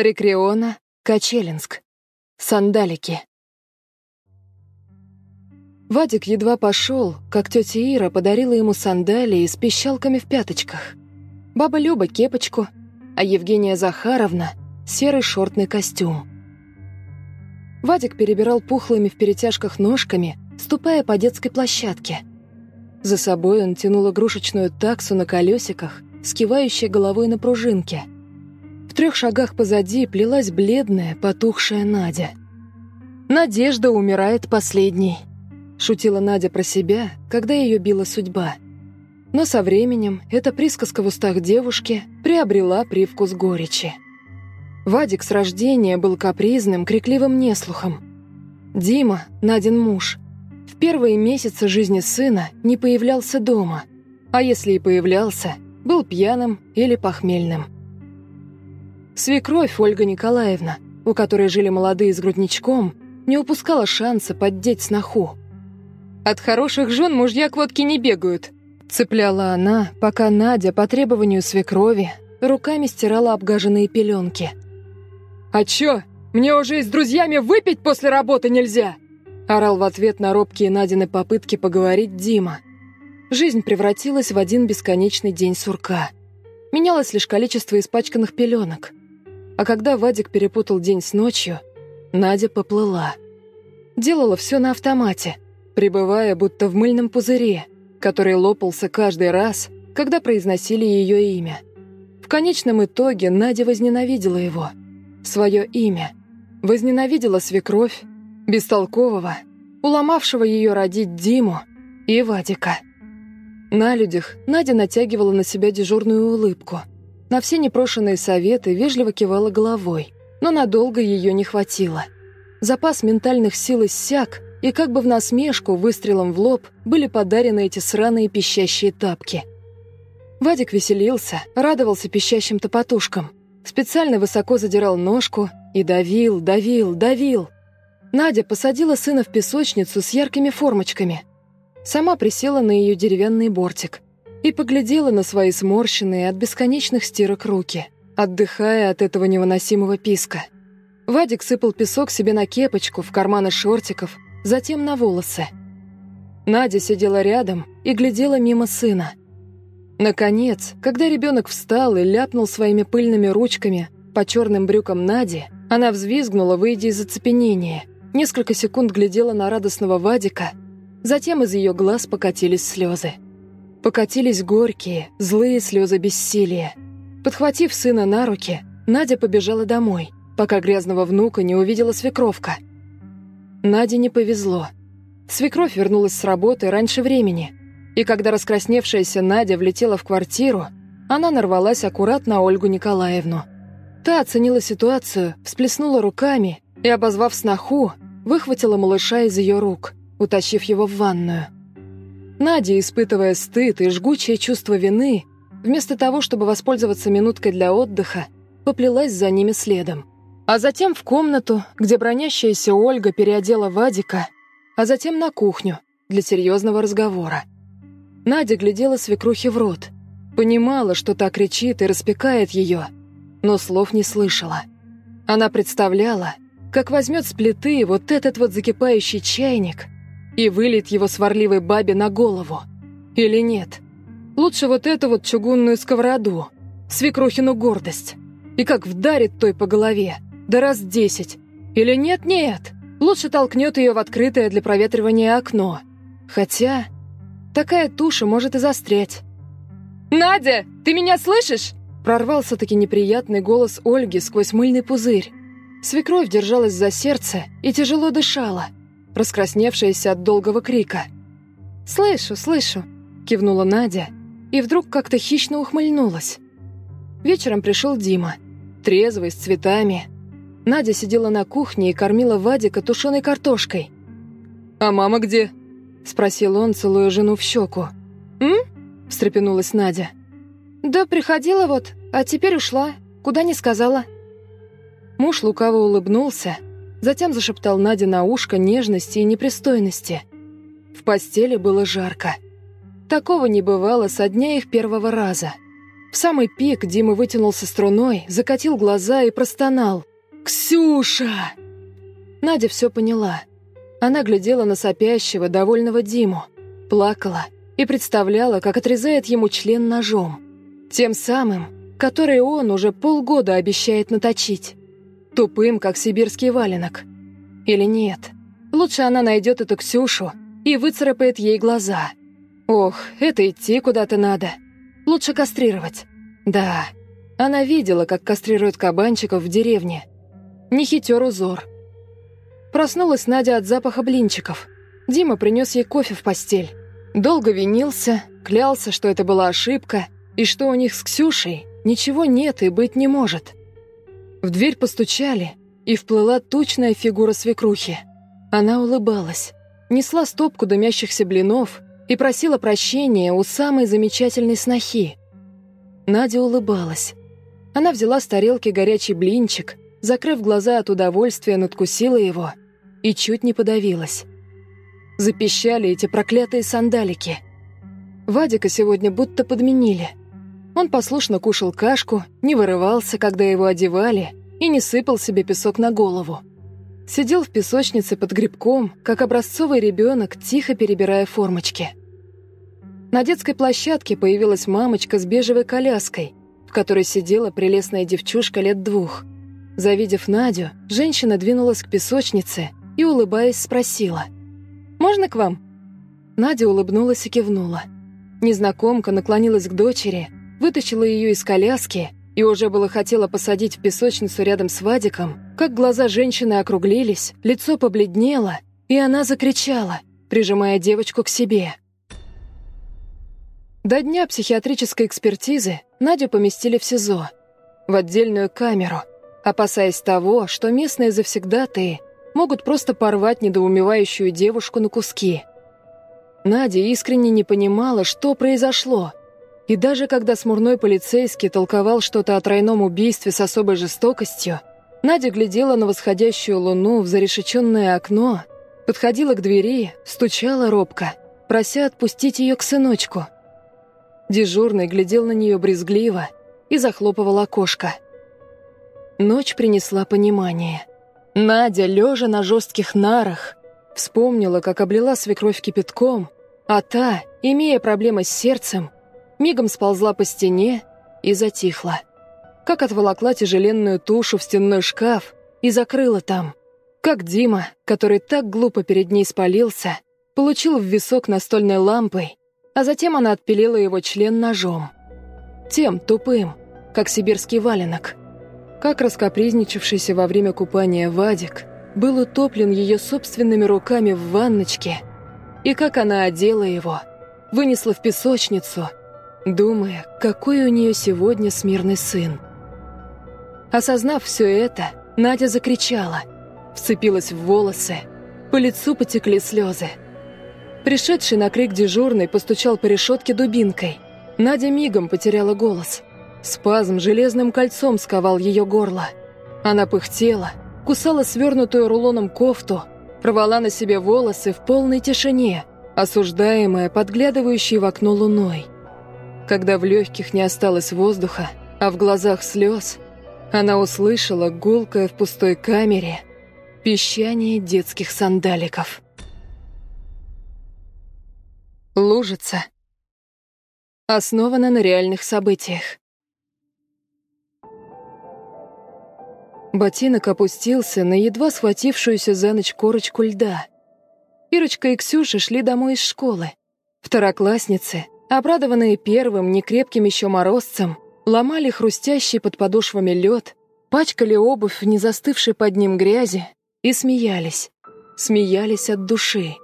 Рекреона, Качелинск. Сандалики. Вадик едва пошел, как тетя Ира подарила ему сандалии с пищалками в пяточках. Баба Люба – кепочку, а Евгения Захаровна – серый шортный костюм. Вадик перебирал пухлыми в перетяжках ножками, ступая по детской площадке. За собой он тянул игрушечную таксу на колесиках, скивающей головой на пружинке – в трех шагах позади плелась бледная, потухшая Надя. «Надежда умирает последней», — шутила Надя про себя, когда ее била судьба. Но со временем эта присказка в устах девушки приобрела привкус горечи. Вадик с рождения был капризным, крикливым неслухом. Дима, Надин муж, в первые месяцы жизни сына не появлялся дома, а если и появлялся, был пьяным или похмельным. Свекровь Ольга Николаевна, у которой жили молодые с грудничком, не упускала шанса поддеть сноху. «От хороших жен мужья к водке не бегают», — цепляла она, пока Надя по требованию свекрови руками стирала обгаженные пеленки. «А чё, мне уже и с друзьями выпить после работы нельзя!» — орал в ответ на робкие Надины попытки поговорить Дима. Жизнь превратилась в один бесконечный день сурка. Менялось лишь количество испачканных пеленок. А когда Вадик перепутал день с ночью, Надя поплыла. Делала все на автомате, пребывая будто в мыльном пузыре, который лопался каждый раз, когда произносили ее имя. В конечном итоге Надя возненавидела его, свое имя, возненавидела свекровь, бестолкового, уломавшего ее родить Диму и Вадика. На людях Надя натягивала на себя дежурную улыбку – на все непрошенные советы вежливо кивала головой, но надолго ее не хватило. Запас ментальных сил иссяк, и как бы в насмешку выстрелом в лоб были подарены эти сраные пищащие тапки. Вадик веселился, радовался пищащим топотушкам. Специально высоко задирал ножку и давил, давил, давил. Надя посадила сына в песочницу с яркими формочками. Сама присела на ее деревянный бортик – и поглядела на свои сморщенные от бесконечных стирок руки, отдыхая от этого невыносимого писка. Вадик сыпал песок себе на кепочку, в карманы шортиков, затем на волосы. Надя сидела рядом и глядела мимо сына. Наконец, когда ребенок встал и ляпнул своими пыльными ручками по черным брюкам Нади, она взвизгнула, выйдя из оцепенения. Несколько секунд глядела на радостного Вадика, затем из ее глаз покатились слезы. Покатились горькие, злые слезы бессилия. Подхватив сына на руки, Надя побежала домой, пока грязного внука не увидела свекровка. Наде не повезло. Свекровь вернулась с работы раньше времени, и когда раскрасневшаяся Надя влетела в квартиру, она нарвалась аккурат на Ольгу Николаевну. Та оценила ситуацию, всплеснула руками и, обозвав сноху, выхватила малыша из ее рук, утащив его в ванную. Надя, испытывая стыд и жгучее чувство вины, вместо того, чтобы воспользоваться минуткой для отдыха, поплелась за ними следом. А затем в комнату, где бронящаяся Ольга переодела Вадика, а затем на кухню для серьезного разговора. Надя глядела свекрухе в рот, понимала, что та кричит и распекает ее, но слов не слышала. Она представляла, как возьмет с плиты вот этот вот закипающий чайник – и вылит его сварливой бабе на голову. Или нет? Лучше вот эту вот чугунную сковороду, свекрухину гордость. И как вдарит той по голове, да раз десять. Или нет-нет, лучше толкнет ее в открытое для проветривания окно. Хотя, такая туша может и застрять. «Надя, ты меня слышишь?» Прорвался-таки неприятный голос Ольги сквозь мыльный пузырь. Свекровь держалась за сердце и тяжело дышала раскрасневшаяся от долгого крика. «Слышу, слышу!» – кивнула Надя и вдруг как-то хищно ухмыльнулась. Вечером пришел Дима, трезвый, с цветами. Надя сидела на кухне и кормила Вадика тушеной картошкой. «А мама где?» – спросил он, целуя жену в щеку. «М?» – встрепенулась Надя. «Да приходила вот, а теперь ушла, куда не сказала». Муж лукаво улыбнулся – Затем зашептал Наде на ушко нежности и непристойности. В постели было жарко. Такого не бывало со дня их первого раза. В самый пик Дима вытянулся струной, закатил глаза и простонал. «Ксюша!» Надя все поняла. Она глядела на сопящего, довольного Диму, плакала и представляла, как отрезает ему член ножом. Тем самым, который он уже полгода обещает наточить тупым, как сибирский валенок. Или нет? Лучше она найдет эту Ксюшу и выцарапает ей глаза. Ох, это идти куда-то надо. Лучше кастрировать. Да, она видела, как кастрируют кабанчиков в деревне. Не хитер узор. Проснулась Надя от запаха блинчиков. Дима принес ей кофе в постель. Долго винился, клялся, что это была ошибка, и что у них с Ксюшей ничего нет и быть не может. В дверь постучали, и вплыла тучная фигура свекрухи. Она улыбалась, несла стопку дымящихся блинов и просила прощения у самой замечательной снохи. Надя улыбалась. Она взяла с тарелки горячий блинчик, закрыв глаза от удовольствия, надкусила его и чуть не подавилась. Запищали эти проклятые сандалики. Вадика сегодня будто подменили – он послушно кушал кашку, не вырывался, когда его одевали, и не сыпал себе песок на голову. Сидел в песочнице под грибком, как образцовый ребенок, тихо перебирая формочки. На детской площадке появилась мамочка с бежевой коляской, в которой сидела прелестная девчушка лет двух. Завидев Надю, женщина двинулась к песочнице и, улыбаясь, спросила. «Можно к вам?» Надя улыбнулась и кивнула. Незнакомка наклонилась к дочери – вытащила ее из коляски и уже было хотела посадить в песочницу рядом с Вадиком, как глаза женщины округлились, лицо побледнело, и она закричала, прижимая девочку к себе. До дня психиатрической экспертизы Надю поместили в СИЗО, в отдельную камеру, опасаясь того, что местные завсегдатые могут просто порвать недоумевающую девушку на куски. Надя искренне не понимала, что произошло – и даже когда смурной полицейский толковал что-то о тройном убийстве с особой жестокостью, Надя глядела на восходящую луну в зарешеченное окно, подходила к двери, стучала робко, прося отпустить ее к сыночку. Дежурный глядел на нее брезгливо и захлопывал окошко. Ночь принесла понимание. Надя, лежа на жестких нарах, вспомнила, как облила свекровь кипятком, а та, имея проблемы с сердцем, мигом сползла по стене и затихла. Как отволокла тяжеленную тушу в стенной шкаф и закрыла там. Как Дима, который так глупо перед ней спалился, получил в висок настольной лампой, а затем она отпилила его член ножом. Тем тупым, как сибирский валенок. Как раскопризничавшийся во время купания Вадик был утоплен ее собственными руками в ванночке, и как она одела его, вынесла в песочницу – думая, какой у нее сегодня смирный сын. Осознав все это, Надя закричала, вцепилась в волосы, по лицу потекли слезы. Пришедший на крик дежурный постучал по решетке дубинкой. Надя мигом потеряла голос. Спазм железным кольцом сковал ее горло. Она пыхтела, кусала свернутую рулоном кофту, рвала на себе волосы в полной тишине, осуждаемая, подглядывающей в окно луной. Когда в легких не осталось воздуха, а в глазах слез, она услышала гулкое в пустой камере пищание детских сандаликов. Лужица. Основана на реальных событиях. Ботинок опустился на едва схватившуюся за ночь корочку льда. Ирочка и Ксюша шли домой из школы. Второклассницы — Обрадованные первым некрепким еще морозцем, ломали хрустящий под подошвами лед, пачкали обувь в незастывшей под ним грязи и смеялись. Смеялись от души.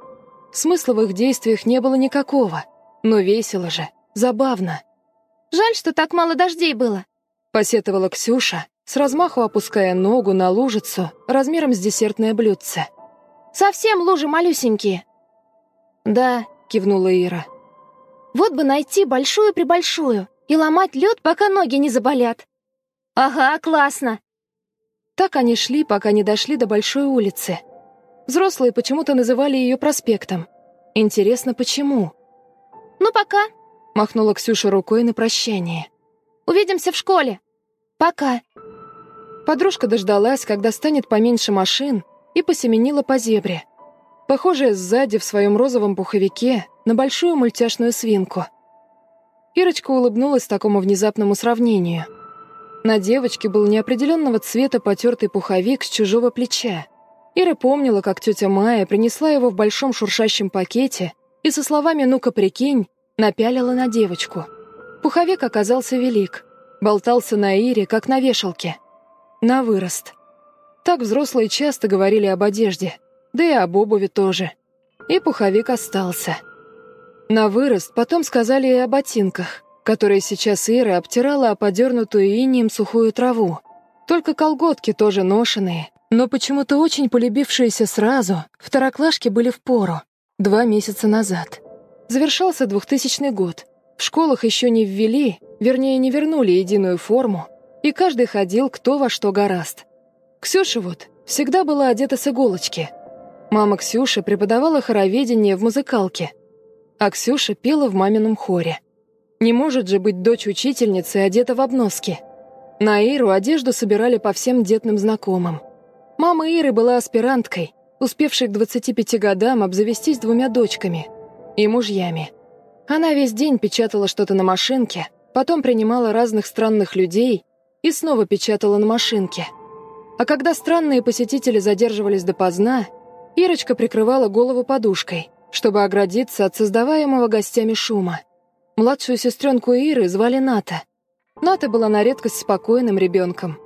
Смысла в их действиях не было никакого, но весело же, забавно. «Жаль, что так мало дождей было», — посетовала Ксюша, с размаху опуская ногу на лужицу размером с десертное блюдце. «Совсем лужи малюсенькие». «Да», — кивнула Ира, — вот бы найти большую-пребольшую и ломать лед, пока ноги не заболят. Ага, классно. Так они шли, пока не дошли до большой улицы. Взрослые почему-то называли ее проспектом. Интересно, почему? Ну, пока. Махнула Ксюша рукой на прощание. Увидимся в школе. Пока. Подружка дождалась, когда станет поменьше машин, и посеменила по зебре. Похожая сзади в своем розовом пуховике, на большую мультяшную свинку. Ирочка улыбнулась такому внезапному сравнению. На девочке был неопределенного цвета потертый пуховик с чужого плеча. Ира помнила, как тетя Майя принесла его в большом шуршащем пакете и со словами «ну-ка, прикинь» напялила на девочку. Пуховик оказался велик, болтался на Ире, как на вешалке. На вырост. Так взрослые часто говорили об одежде, да и об обуви тоже. И пуховик остался. На вырост потом сказали и о ботинках, которые сейчас Ира обтирала о подернутую инием сухую траву. Только колготки тоже ношеные, но почему-то очень полюбившиеся сразу, второклашки были в пору, два месяца назад. Завершался 2000 год. В школах еще не ввели, вернее, не вернули единую форму, и каждый ходил кто во что гораст. Ксюша вот всегда была одета с иголочки. Мама Ксюши преподавала хороведение в музыкалке — а Ксюша пела в мамином хоре. Не может же быть дочь учительницы одета в обноски. На Иру одежду собирали по всем детным знакомым. Мама Иры была аспиранткой, успевшей к 25 годам обзавестись двумя дочками и мужьями. Она весь день печатала что-то на машинке, потом принимала разных странных людей и снова печатала на машинке. А когда странные посетители задерживались допоздна, Ирочка прикрывала голову подушкой – чтобы оградиться от создаваемого гостями шума. Младшую сестренку Иры звали Ната. Ната была на редкость спокойным ребенком.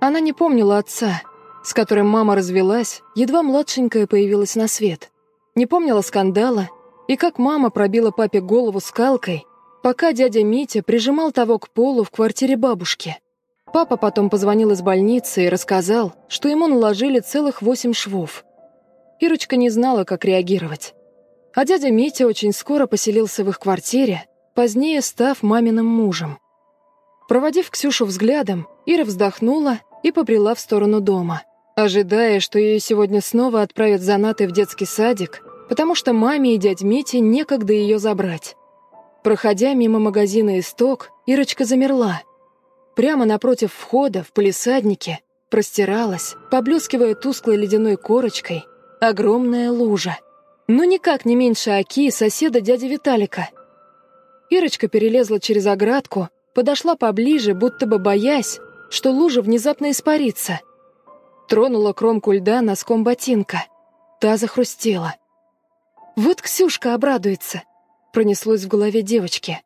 Она не помнила отца, с которым мама развелась, едва младшенькая появилась на свет. Не помнила скандала и как мама пробила папе голову скалкой, пока дядя Митя прижимал того к полу в квартире бабушки. Папа потом позвонил из больницы и рассказал, что ему наложили целых восемь швов. Ирочка не знала, как реагировать. А дядя Митя очень скоро поселился в их квартире, позднее став маминым мужем. Проводив Ксюшу взглядом, Ира вздохнула и побрела в сторону дома, ожидая, что ее сегодня снова отправят занаты в детский садик, потому что маме и дядь Мите некогда ее забрать. Проходя мимо магазина «Исток», Ирочка замерла. Прямо напротив входа, в полисаднике, простиралась, поблескивая тусклой ледяной корочкой, огромная лужа — но никак не меньше Аки, и соседа дяди Виталика. Ирочка перелезла через оградку, подошла поближе, будто бы боясь, что лужа внезапно испарится. Тронула кромку льда носком ботинка. Та захрустела. «Вот Ксюшка обрадуется», — пронеслось в голове девочки.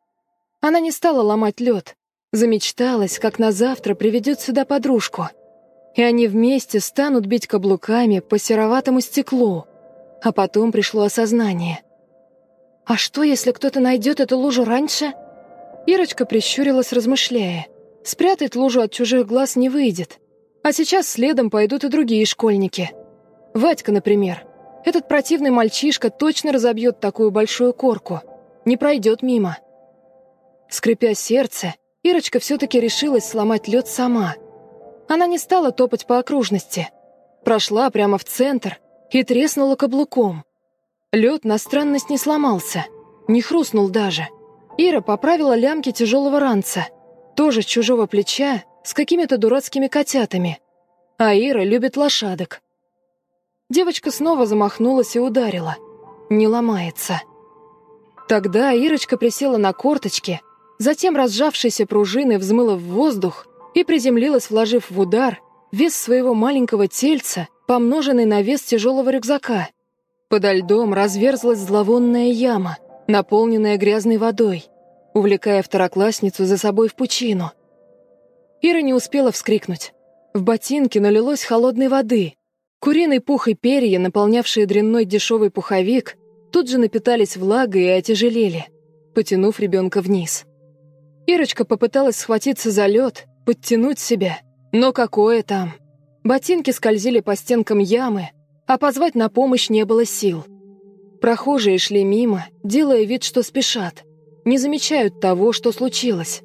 Она не стала ломать лед, замечталась, как на завтра приведет сюда подружку. И они вместе станут бить каблуками по сероватому стеклу — а потом пришло осознание. «А что, если кто-то найдет эту лужу раньше?» Ирочка прищурилась, размышляя. «Спрятать лужу от чужих глаз не выйдет. А сейчас следом пойдут и другие школьники. Вадька, например. Этот противный мальчишка точно разобьет такую большую корку. Не пройдет мимо». Скрипя сердце, Ирочка все-таки решилась сломать лед сама. Она не стала топать по окружности. Прошла прямо в центр, и треснула каблуком. Лед на странность не сломался, не хрустнул даже. Ира поправила лямки тяжелого ранца, тоже с чужого плеча, с какими-то дурацкими котятами. А Ира любит лошадок. Девочка снова замахнулась и ударила. Не ломается. Тогда Ирочка присела на корточки, затем разжавшейся пружины взмыла в воздух и приземлилась, вложив в удар вес своего маленького тельца помноженный на вес тяжелого рюкзака. Подо льдом разверзлась зловонная яма, наполненная грязной водой, увлекая второклассницу за собой в пучину. Ира не успела вскрикнуть. В ботинке налилось холодной воды. Куриный пух и перья, наполнявшие дрянной дешевый пуховик, тут же напитались влагой и отяжелели, потянув ребенка вниз. Ирочка попыталась схватиться за лед, подтянуть себя, но какое там... Ботинки скользили по стенкам ямы, а позвать на помощь не было сил. Прохожие шли мимо, делая вид, что спешат, не замечают того, что случилось.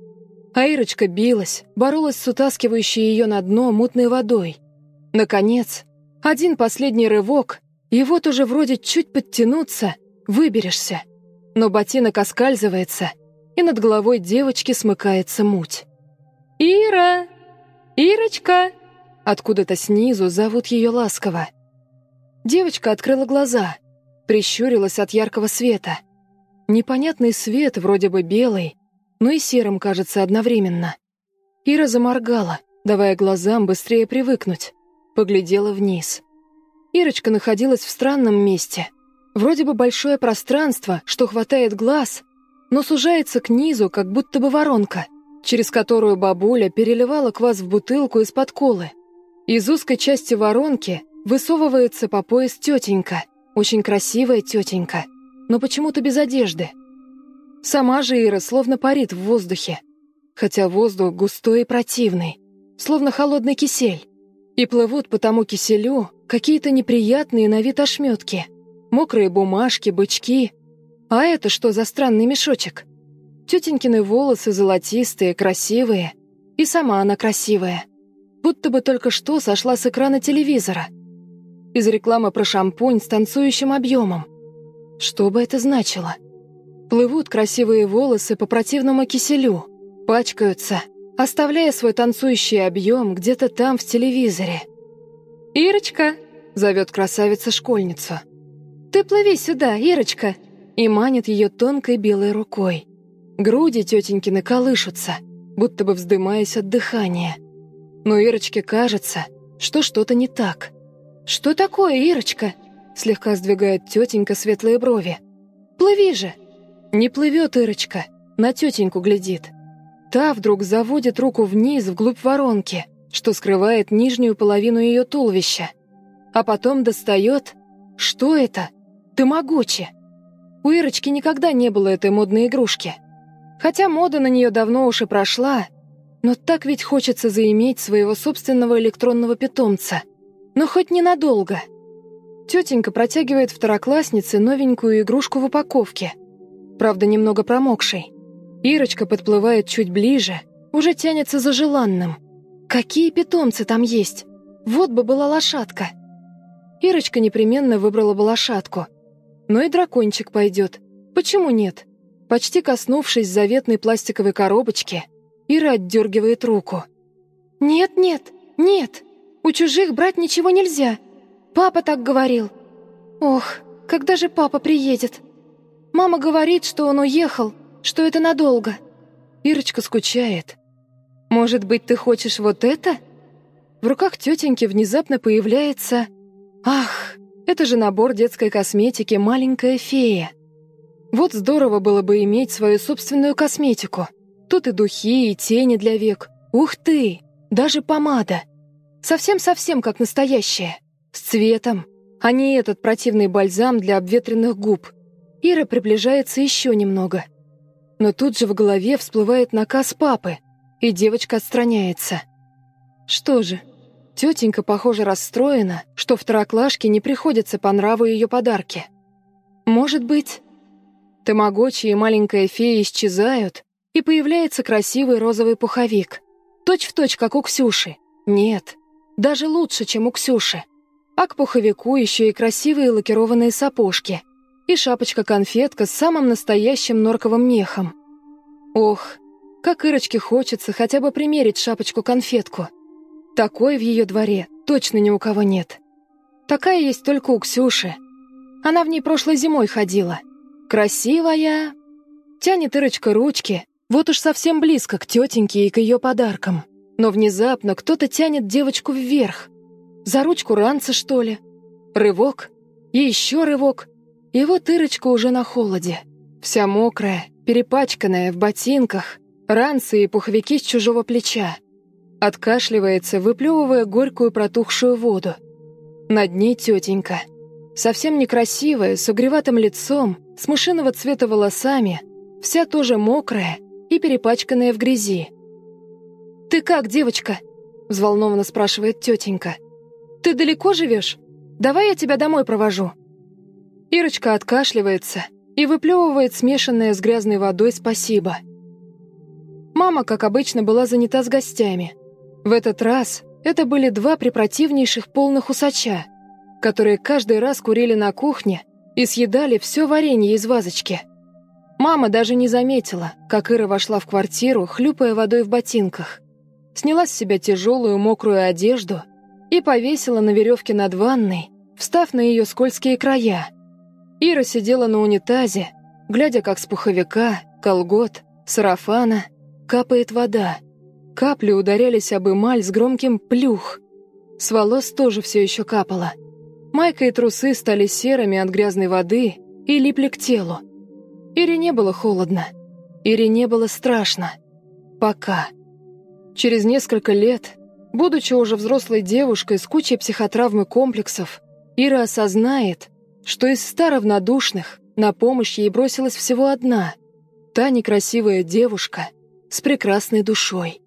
А Ирочка билась, боролась с утаскивающей ее на дно мутной водой. Наконец, один последний рывок, и вот уже вроде чуть подтянуться, выберешься. Но ботинок оскальзывается, и над головой девочки смыкается муть. «Ира! Ирочка!» Откуда-то снизу зовут ее ласково. Девочка открыла глаза, прищурилась от яркого света. Непонятный свет, вроде бы белый, но и серым кажется одновременно. Ира заморгала, давая глазам быстрее привыкнуть. Поглядела вниз. Ирочка находилась в странном месте. Вроде бы большое пространство, что хватает глаз, но сужается к низу, как будто бы воронка, через которую бабуля переливала квас в бутылку из-под колы. Из узкой части воронки высовывается по пояс тетенька, очень красивая тетенька, но почему-то без одежды. Сама же Ира словно парит в воздухе, хотя воздух густой и противный, словно холодный кисель. И плывут по тому киселю какие-то неприятные на вид ошметки, мокрые бумажки, бычки. А это что за странный мешочек? Тетенькины волосы золотистые, красивые, и сама она красивая — будто бы только что сошла с экрана телевизора. Из рекламы про шампунь с танцующим объемом. Что бы это значило? Плывут красивые волосы по противному киселю, пачкаются, оставляя свой танцующий объем где-то там в телевизоре. «Ирочка!» — зовет красавица школьницу. «Ты плыви сюда, Ирочка!» и манит ее тонкой белой рукой. Груди тетенькины колышутся, будто бы вздымаясь от дыхания — но Ирочке кажется, что что-то не так. «Что такое, Ирочка?» Слегка сдвигает тетенька светлые брови. «Плыви же!» Не плывет Ирочка, на тетеньку глядит. Та вдруг заводит руку вниз, вглубь воронки, что скрывает нижнюю половину ее туловища. А потом достает... Что это? Ты Тамагочи! У Ирочки никогда не было этой модной игрушки. Хотя мода на нее давно уж и прошла, но так ведь хочется заиметь своего собственного электронного питомца. Но хоть ненадолго. Тетенька протягивает второкласснице новенькую игрушку в упаковке. Правда, немного промокшей. Ирочка подплывает чуть ближе, уже тянется за желанным. Какие питомцы там есть? Вот бы была лошадка. Ирочка непременно выбрала бы лошадку. Но и дракончик пойдет. Почему нет? Почти коснувшись заветной пластиковой коробочки — Ира отдергивает руку. «Нет, нет, нет! У чужих брать ничего нельзя! Папа так говорил! Ох, когда же папа приедет? Мама говорит, что он уехал, что это надолго!» Ирочка скучает. «Может быть, ты хочешь вот это?» В руках тетеньки внезапно появляется... «Ах, это же набор детской косметики «Маленькая фея». Вот здорово было бы иметь свою собственную косметику. Тут и духи, и тени для век. Ух ты! Даже помада. Совсем-совсем как настоящая. С цветом. А не этот противный бальзам для обветренных губ. Ира приближается еще немного. Но тут же в голове всплывает наказ папы, и девочка отстраняется. Что же, тетенька, похоже, расстроена, что второклашке не приходится по нраву ее подарки. Может быть, тамагочи и маленькая фея исчезают, и появляется красивый розовый пуховик. Точь в точь, как у Ксюши. Нет, даже лучше, чем у Ксюши. А к пуховику еще и красивые лакированные сапожки. И шапочка-конфетка с самым настоящим норковым мехом. Ох, как Ирочке хочется хотя бы примерить шапочку-конфетку. Такой в ее дворе точно ни у кого нет. Такая есть только у Ксюши. Она в ней прошлой зимой ходила. Красивая. Тянет Ирочка ручки, вот уж совсем близко к тетеньке и к ее подаркам. Но внезапно кто-то тянет девочку вверх. За ручку ранца, что ли? Рывок. И еще рывок. И вот Ирочка уже на холоде. Вся мокрая, перепачканная, в ботинках, ранцы и пуховики с чужого плеча. Откашливается, выплевывая горькую протухшую воду. Над ней тетенька. Совсем некрасивая, с угреватым лицом, с мышиного цвета волосами, вся тоже мокрая, и перепачканная в грязи. «Ты как, девочка?» — взволнованно спрашивает тетенька. «Ты далеко живешь? Давай я тебя домой провожу». Ирочка откашливается и выплевывает смешанное с грязной водой «спасибо». Мама, как обычно, была занята с гостями. В этот раз это были два препротивнейших полных усача, которые каждый раз курили на кухне и съедали все варенье из вазочки. Мама даже не заметила, как Ира вошла в квартиру, хлюпая водой в ботинках. Сняла с себя тяжелую мокрую одежду и повесила на веревке над ванной, встав на ее скользкие края. Ира сидела на унитазе, глядя, как с пуховика, колгот, сарафана капает вода. Капли ударялись об эмаль с громким «плюх». С волос тоже все еще капало. Майка и трусы стали серыми от грязной воды и липли к телу. Ире не было холодно. Ире не было страшно. Пока. Через несколько лет, будучи уже взрослой девушкой с кучей психотравм и комплексов, Ира осознает, что из ста равнодушных на помощь ей бросилась всего одна, та некрасивая девушка с прекрасной душой.